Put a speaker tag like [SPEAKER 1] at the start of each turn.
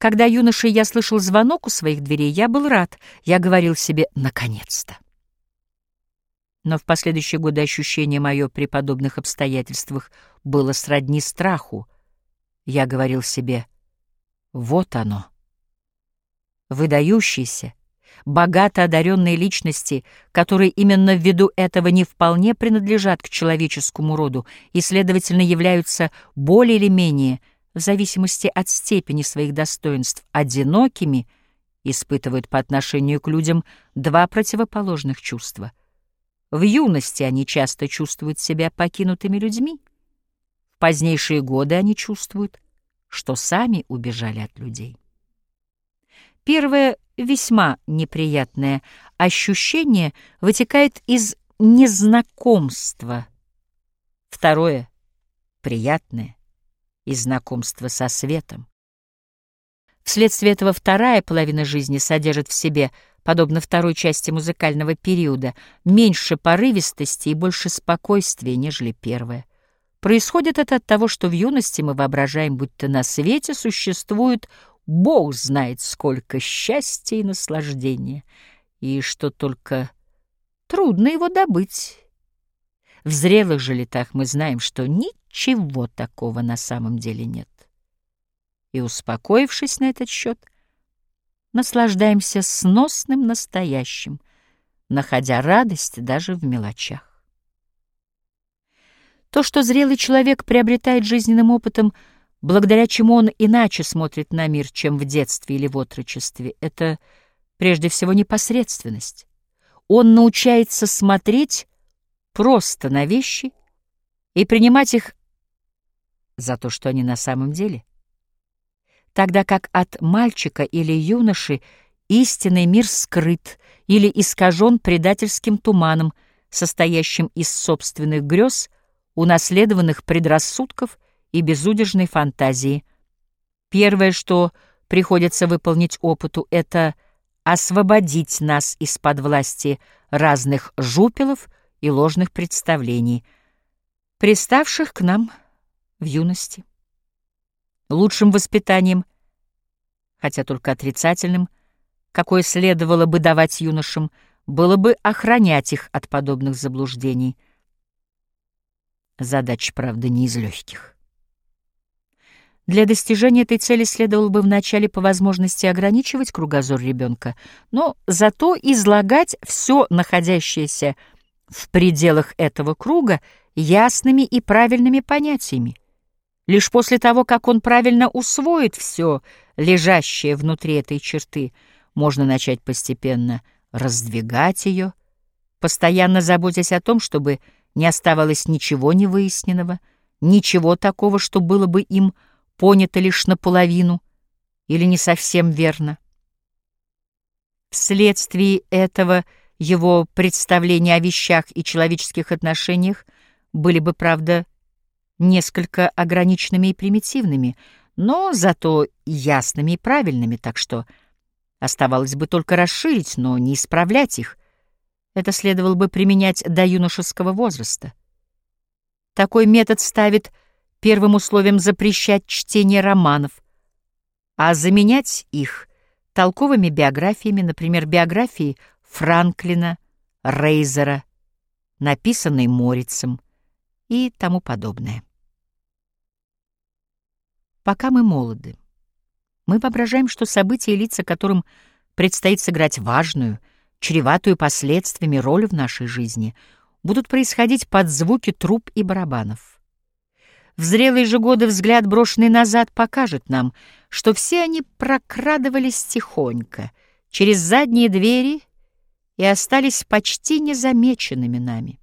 [SPEAKER 1] Когда юношей я слышал звонок у своих дверей, я был рад. Я говорил себе «наконец-то». Но в последующие годы ощущение мое при подобных обстоятельствах было сродни страху. Я говорил себе «вот оно». Выдающийся, богато одаренные личности, которые именно ввиду этого не вполне принадлежат к человеческому роду и, следовательно, являются более или менее, в зависимости от степени своих достоинств, одинокими, испытывают по отношению к людям два противоположных чувства. В юности они часто чувствуют себя покинутыми людьми, в позднейшие годы они чувствуют, что сами убежали от людей. Первое весьма неприятное ощущение вытекает из незнакомства. Второе — приятное — из знакомства со светом. Вследствие этого вторая половина жизни содержит в себе, подобно второй части музыкального периода, меньше порывистости и больше спокойствия, нежели первая. Происходит это от того, что в юности мы воображаем, будто на свете существует Бог знает, сколько счастья и наслаждения, и что только трудно его добыть. В зрелых же летах мы знаем, что ничего такого на самом деле нет. И, успокоившись на этот счет, наслаждаемся сносным настоящим, находя радость даже в мелочах. То, что зрелый человек приобретает жизненным опытом — благодаря чему он иначе смотрит на мир, чем в детстве или в отрочестве, это прежде всего непосредственность. Он научается смотреть просто на вещи и принимать их за то, что они на самом деле. Тогда как от мальчика или юноши истинный мир скрыт или искажен предательским туманом, состоящим из собственных грез, унаследованных предрассудков — и безудержной фантазии. Первое, что приходится выполнить опыту, это освободить нас из-под власти разных жупелов и ложных представлений, приставших к нам в юности. Лучшим воспитанием, хотя только отрицательным, какое следовало бы давать юношам, было бы охранять их от подобных заблуждений. Задача, правда, не из легких. Для достижения этой цели следовало бы вначале по возможности ограничивать кругозор ребенка, но зато излагать все находящееся в пределах этого круга ясными и правильными понятиями. Лишь после того, как он правильно усвоит все, лежащее внутри этой черты, можно начать постепенно раздвигать ее, постоянно заботясь о том, чтобы не оставалось ничего невыясненного, ничего такого, что было бы им понято лишь наполовину или не совсем верно. Вследствие этого его представления о вещах и человеческих отношениях были бы, правда, несколько ограниченными и примитивными, но зато ясными и правильными, так что оставалось бы только расширить, но не исправлять их. Это следовало бы применять до юношеского возраста. Такой метод ставит первым условием запрещать чтение романов, а заменять их толковыми биографиями, например, биографией Франклина, Рейзера, написанной Морицем и тому подобное. Пока мы молоды, мы воображаем, что события и лица, которым предстоит сыграть важную, чреватую последствиями роль в нашей жизни, будут происходить под звуки труб и барабанов. В зрелые же годы взгляд, брошенный назад, покажет нам, что все они прокрадывались тихонько через задние двери и остались почти незамеченными нами.